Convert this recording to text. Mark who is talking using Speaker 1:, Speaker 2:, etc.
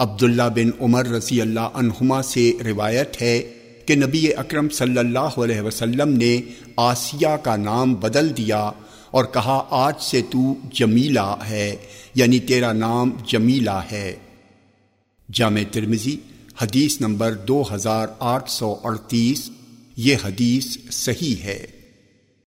Speaker 1: عبداللہ بن عمر رضی اللہ عنہما سے روایت ہے کہ نبی اکرم صلی اللہ علیہ وسلم نے آسیہ کا نام بدل دیا اور کہا، آج سے تو جمیلہ ہے یعنی تیرا نام جمیلہ ہے۔ جامع ترمزی حدیث نمبر دو ہزار آٹھ سو اڑتیس، یہ حدیث صحیح ہے۔